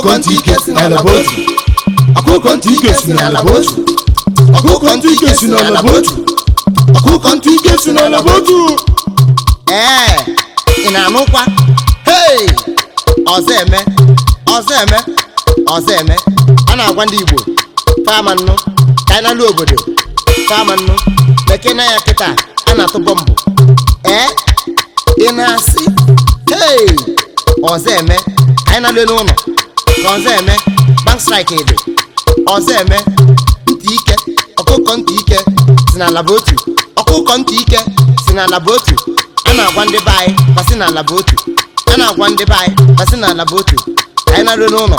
ọkụkọ si ị na-anụkwa ọzọ eme ọzọ eme ọzọ eme a na-agwa ndị Igbo fama nnụ ka anyị na-alụ obodo 'Ka nnụ bekee na ya kịta a na-atụ mbụ ee ị na-asị hei ọzọ eme anyị na-alụ n'ụlọ ka ọzọ eme bank strike dị ọzọ eme ntị ike ọkụkọ ntị ike si na alaba otu ọkụkọ ntị ike si na alaba otu a na-agwa ndị be anyị kwasị na alaba otu a na-agwa ndị be anyị kwasị na alaba otu anyị na-arụ n'ụlọ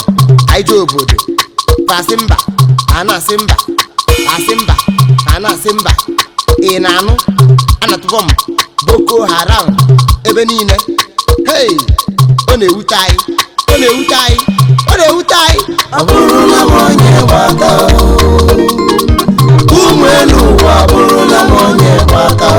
anyị dị obodo kwasị mba a na-asị mba asị mba a na-asị mba ị na-anụ a na-atụbọ m boko haram ebe niile hei ọ na-ewute anyị ọ na-ewute anyị ọ na-ewute anyị ọ bụrụla m onye gba ụmụ elu ụwa abụrụla m onye gba aka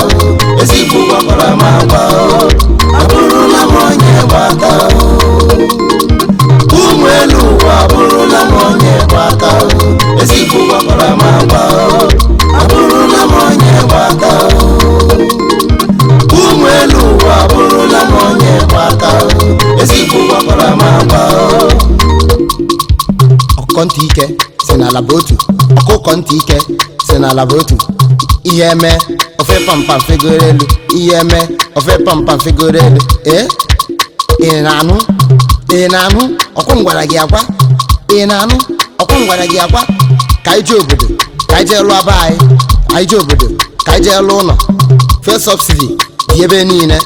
ntị ike si na otu ọkụkọ ntị ike si na otu ihe eme ofe pampam elu ihe eme ofe pampam fegoro e? ị na-anụ ị na-anụ ọkwụ ngwara gị agwa ị na ka obodo ka anyị jee lụọ anyị obodo ka anyị jee ụlọ fe sọbsidi dị ebe niile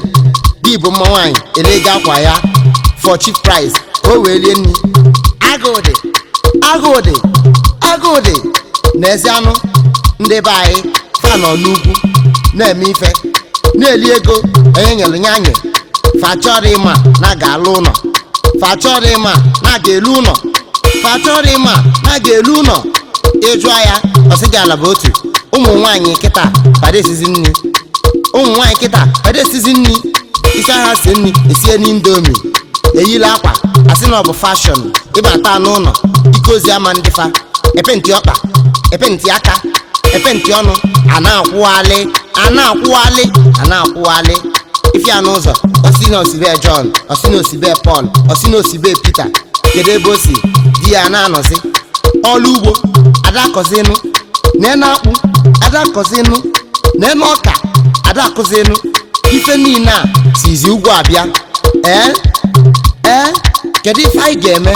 dị bụ mma nwaanyị elega akwa ya for o wee rie nri agụụ dị agụdị agụdị na-ezi anụ ndị be anyị fa nọ n'ugwu na-eme ife na-eli ego onye nyere nyanyị fachọrọ ịma na ga-alụ ụlọ fachọrọ ịma na ga-elu ụlọ fachọrọ ịma na ga-elu ụlọ ịjụa ya ọsịdị ala bụ otu ụmụ nwaanyị kịta padesizi nri ụmụ nwaanyị kịta padesizi nri isi aha si nri esie n'indomi eyila akwa asị na ọ bụ fashọn ịbata n'ụlọ ike ozi ama ndị fa epentị ọkpa epentị aka epentị ọnụ a na-akwụghalị a na-akwụghalị a na-akwụghalị ifia n'ụzọ osi na osibe John osi na osibe Paul osi na osibe Peter kedu ebe o si di ya na-anọzi ọrụ ugbo adakọzinụ nene akpụ adakọzinụ ọka adakụzinụ ife niile a sizi ugwu abịa ee ee kedu ife anyị ga-eme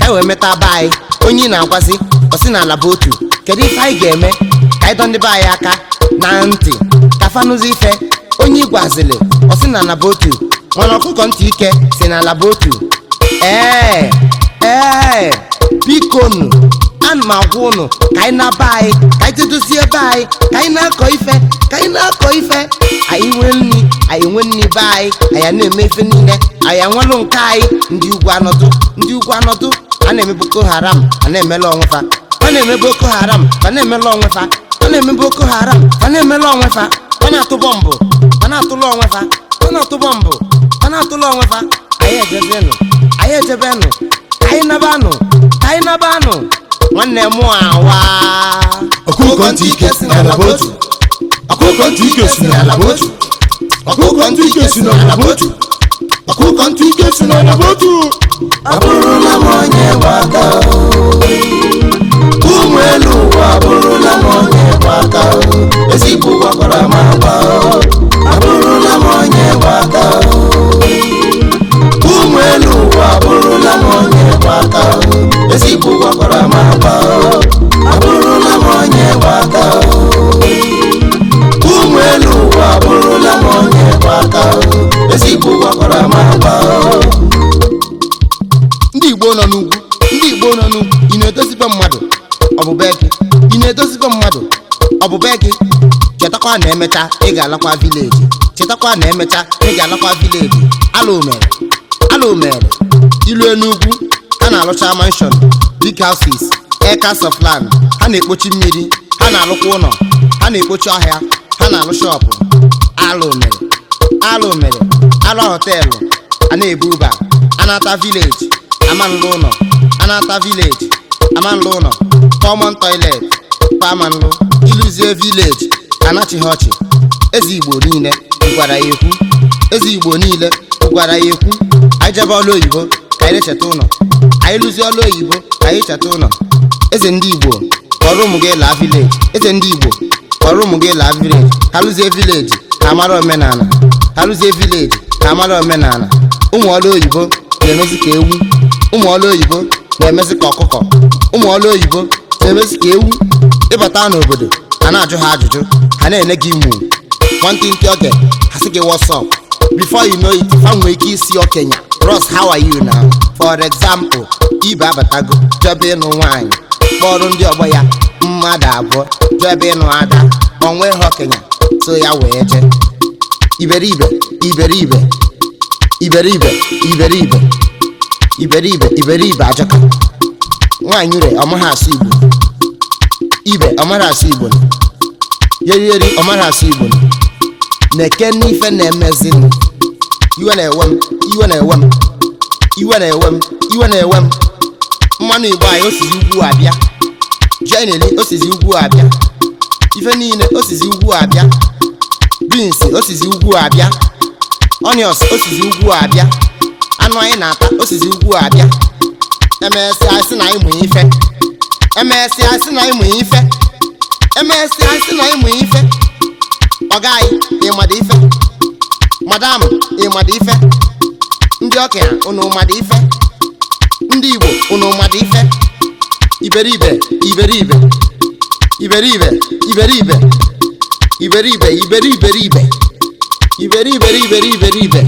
ka e meta be anyị onye na-agwazi ọsị na ala bụ otu kedu ife anyị ga-eme ka anyị dọ anyị aka na ntị ka fanụzi ife onye igwazili ọsị na ala bụ otu mana ọkụkọ ntị ike si na ala bụ otu ee ee biko nụ m agwa ụnụ ka anyị na-aba anyị ka anyị tedozie ebe anyị ka anyị na-akọ ife ka anyị na-akọ ife anyị nwee nri anyị nwee nri be anyị anyị na-eme ife niile anyị anwanụ nke anyị ndị ugwu anọdụ ndị ugwu anọdụ a na-eme boko haram a na-emela onwefa ọ na-eme boko haram a na-emela onwefa ọ na-eme boko haram a na-emela onwefa ọ na-atụ bọmbụ ọ na-atụla onwefa ọ na-atụ bọmbụ ọ na-atụla onwefa anyị ejebenụ anyị ejebenụ anyị nabanụ anyị nabanụ nwanne m awa ọkụkọ ntị ike si n'ala bụ ntị ike si n'ala bụ ntị ike si n'ala bụ otu Kuka ntike sinana botu Abụrụla m onye gbaka Ụmụ elu ụwa abụrụla m onye gbaka Ezigbo ụwa kọrọ ama bụ gị chetakwa na emecha ị ga-alakwa vileji chetakwa na emecha ị alakwa vileji ala omere ala omere ilu enugwu a na-alụcha mansion big houses acres of land ha na-ekpochi mmiri ha na-alụkwa ụlọ ha na-ekpochi ọhịa ha na-alụ shọpụ ala omere ala omere ala họteelụ a na-ebuba anata vileji amanlụ ụlọ anata vileji amanlụ ụlọ common toilet pamanụ iluzie vileji anachighị ọchị eze igbo niile gwara ya ekwu eze igbo niile gwara ya ekwu anyị jebe ọla oyibo ka anyị cheta ụlọ anyị lụzie ọla oyibo ka anyị cheta ụlọ eze ndị igbo kọrọ ụmụ gị laa vileji eze ndị igbo kọrọ ụmụ gị laa vileji ha lụzie vileji ha amara omenala ha lụzie vileji ha amara omenala ụmụ ọla oyibo na-emezi ka ewu ụmụ ọla oyibo na-emezi ka ọkụkọ ụmụ ọlụ oyibo emesi ka ewu ịbata n'obodo a na-ajụ ha ajụjụ ha na-ene gị mụ nwantị ntị oge ha sị gị wọsọp before you know it ha nwee ike isi okenye Ross how are you now for example ibe abatago chọba ịnụ nwaanyị kpọrọ ndị ọgbọ ya mmadụ abụọ chọba ịnụ ada onweghị okenye so ya wee jee iberibe iberibe iberibe iberibe iberibe iberibe ajọka nwaanyị re ọmaghị asụ igbo ibe ọmara asụ igbo yeriyeri ọmara asụ igbo na-eke n'ife na-emezinụ iwe na-ewe m iwe na-ewe m iwe na-ewe m iwe na-ewe m mmanụ igbo anyị osizi ugwu abịa jeneli osizi ugwu abịa ife niile osizi ugwu abịa bins osizi ugwu abịa onions osizi ugwu abịa anụ anyị na-ata osizi ugwu abịa MSI si na ịmụ ife MSI si na ịmụ ife MSI si O ịmụ ife ọgaghị ịmada Madame madam ịmada ife ndị ọkịa não mada ife ndị Igbo não mada ife iberibe iberibe iberibe iberibe iberibe Iberibe iberibe iberibe iberibe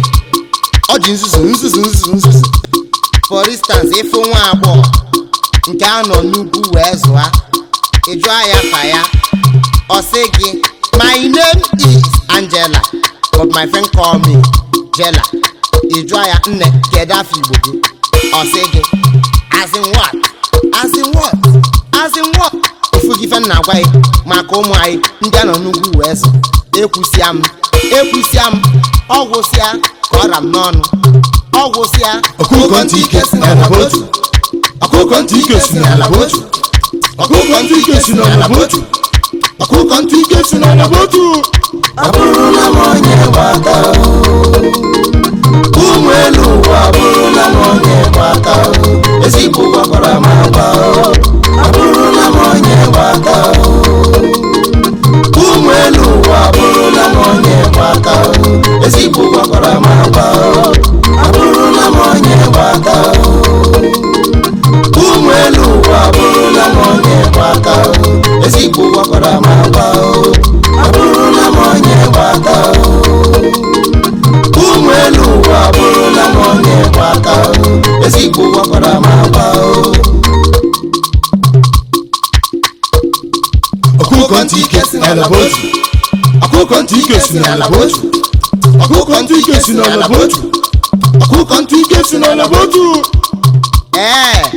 ọ dị nzuzu Jesus, Jesus, Jesus. for instance ịfụ nwa agbọghọ nke a nọ n'ugwu wee zụa ịjụọ ya fa ya ọ sị gị my name is Angela but my friend call me Jela ịjụọ ya nne kedu afọ igbo gị ọ sị gị as in what as in what as in what agwa gị maka ụmụ anyị ndị a nọ n'ugwu wee zụ ekwusịa m ekwusịa m ka ọ m n'ọnụ ọ gwụsịa ọkụkọ ntị ike si n'ala bụ otu ọkụkọ ntị ike si n'ala bụ otu ọkụkọ ntị ike si n'ala bụ otu ọkụkọ ntị ike si n'ala bụ otu abụrụla m onye gbaka ụmụ elu ụwa abụrụla m onye gbaka ezigbo gwakwara m agba abụrụla m onye gbaka ụmụ elu ụwa abụrụla m onye gbaka ezigbo gwakwara m agba gbara m agba o oh. ọ bụrụla m onye gba aka o oh. ụmụ elu ụwa abụrụla m onye gba aka o oh. ezigbo ụwa gbara m agba o ọkụkọ ntị ike si n'ala bụ otu ọkụkọ ntị ike si n'ala bụ otu ọkụkọ ntị ike si n'ala bụ otu ọkụkọ ntị ike si n'ala bụ otu ee eh,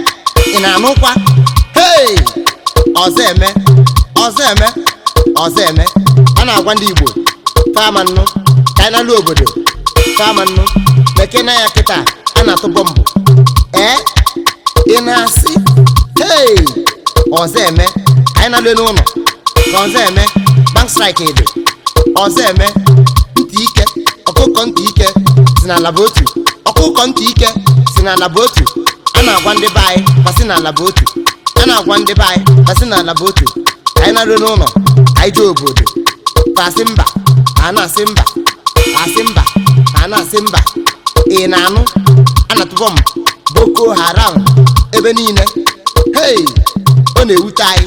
ọzọ eme ọzọ eme a na-agwa ndị Igbo fama nnụ ka anyị na-alụ obodo fama nnụ meke na ya kịta a na-atụ bọmbụ ee ị na-asị hei ọzọ eme anyị na-alụ elu ụlọ ka ọzọ eme bank strike dị ọzọ eme ntị ike ọkụkọ ntị ike si na alaba otu ọkụkọ ntị ike si na alaba otu a na-agwa ndị be anyị kwasị na alaba otu a na-agwa ndị be anyị kwasị na alaba otu anyị narụ n'ụlọ anyị jee obodo asị mba a na-asị mba asị mba a na-asị mba ị na-anụ a na-atụbọ m boko haram ebe niile hei ọ na-ewute anyị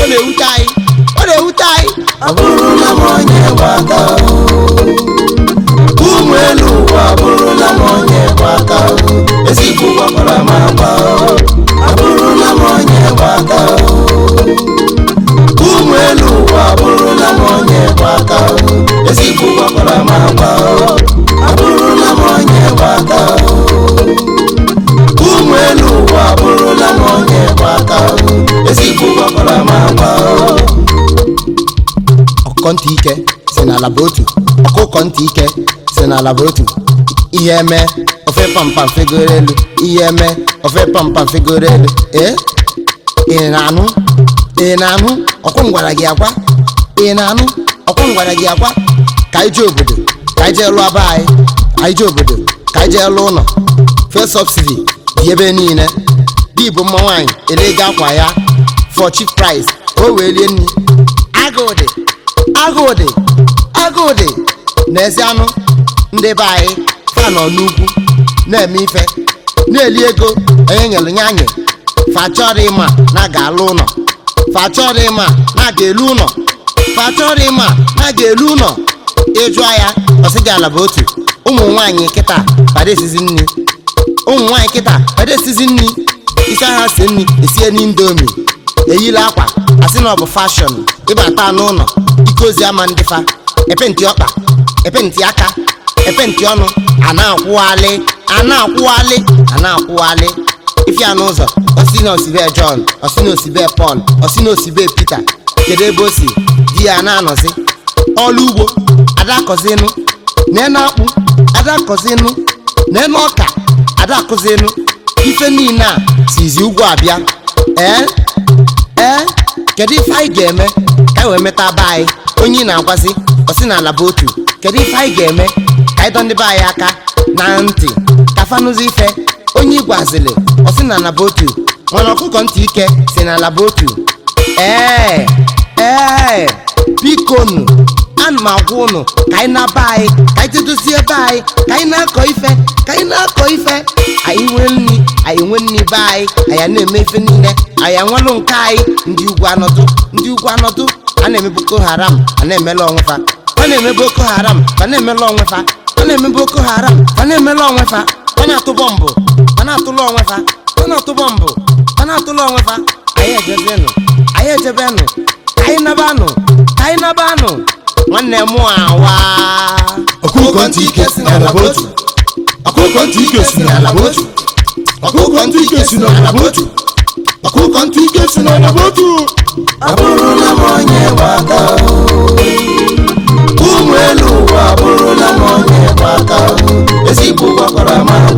ọ na-ewute anyị ọ na-ewute anyị ọ na m onye gbaka ụmụ elu ụwa abụrụla m onye gbaka ezigbo ụwa gbara m n'alaba otu ọkụkọ ntị ike si na otu ihe eme ofe pampam fegoro elu ihe eme ofe pampam fegoro elu ee ị na-anụ ị na-anụ ngwara gị agwa ị na-anụ ngwara gị agwa ka anyị obodo ka anyị jee lụọ anyị obodo ka anyị jee lụọ ụlọ fee sọbsidi dị ebe niile ndị igbo mma nwaanyị elega akwa ya for cheap price o wee lie nri agụụ dị dị Agụdị na-ezi anụ ndị be anyị fa nọ n'ugwu na-eme ife na-eli ego onye nyere ya anyị ịma na ga-alụ ụlọ fachọrọ ịma na ga-elu ụlọ fachọrọ ịma na ga-elu ụlọ ịjụ ya ọsịgị ala bụ otu ụmụ nwaanyị kịta padesizi nri ụmụ nwaanyị kịta padesizi nri isi agha si nri esie n'indomi eyila akwa asị na ọ bụ fashọn ịbata n'ụlọ ike ama ndị fa epenti ọkpa epenti aka epenti ọnụ a na-akwụghalị a na-akwụghalị a na-akwụghalị ifia n'ụzọ osi na osibe John osi na osibe Paul osi na osibe pita kedu ebe o si di ya na-anọzi ọlụ ugbo adakọzinụ nenu akpụ adakọzinụ nenu ọka adakụzinụ ife niile a sizi ugwu abịa ee ee kedu ife anyị ga-eme ka e wee meta be anyị onye ị na-agwazi sị na ala bụ otu kedu ife anyị ga-eme ka anyị dọ ndị anyị aka na ntị ka fanụzi ife onye igwe azịlị sị na ala bụ otu mana ọkụkọ ntị ike si na ala bụ otu ee ee biko nụ ana m agwa ụnụ ka anyị na-aba anyị ka anyị tedozie ebe anyị ka anyị na-akọ ife ka anyị na-akọ ife anyị nwee nri anyị nwee nri be anyị anyị na-eme ife niile anyị anwalụ nke anyị ndị ugwu anọdụ ndị ugwu anọdụ a na-emebuko haram a na-emela ọnwụfa ọ na-eme boko haram ọ na-emela onwe fa ọ na-eme boko haram ọ na-emela onwe fa ọ na-atụ bọmbụ ọ na-atụla onwe fa ọ na-atụ bọmbụ ọ na-atụla onwe fa anyị ejebenụ anyị ejebenụ anyị nabanụ anyị nabanụ nwanne m awa ọkụkọ ntị ike si n'ala bụ otu ọkụkọ ntị ike si n'ala bụ otu ọkụkọ ntị ike si n'ala bụ otu ọkụkọ ntị ike si n'ala bụ otu abụrụla m onye wa kú ọkọ̀rọ̀ máa.